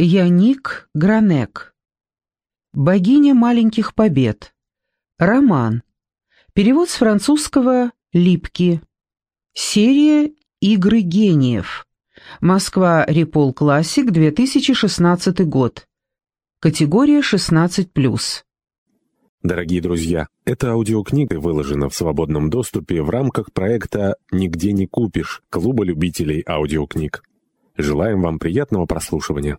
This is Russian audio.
Яник Гранек. Богиня маленьких побед. Роман. Перевод с французского «Липки». Серия «Игры гениев». Москва, Репол Классик, 2016 год. Категория 16+. Дорогие друзья, эта аудиокнига выложена в свободном доступе в рамках проекта «Нигде не купишь» Клуба любителей аудиокниг. Желаем вам приятного прослушивания.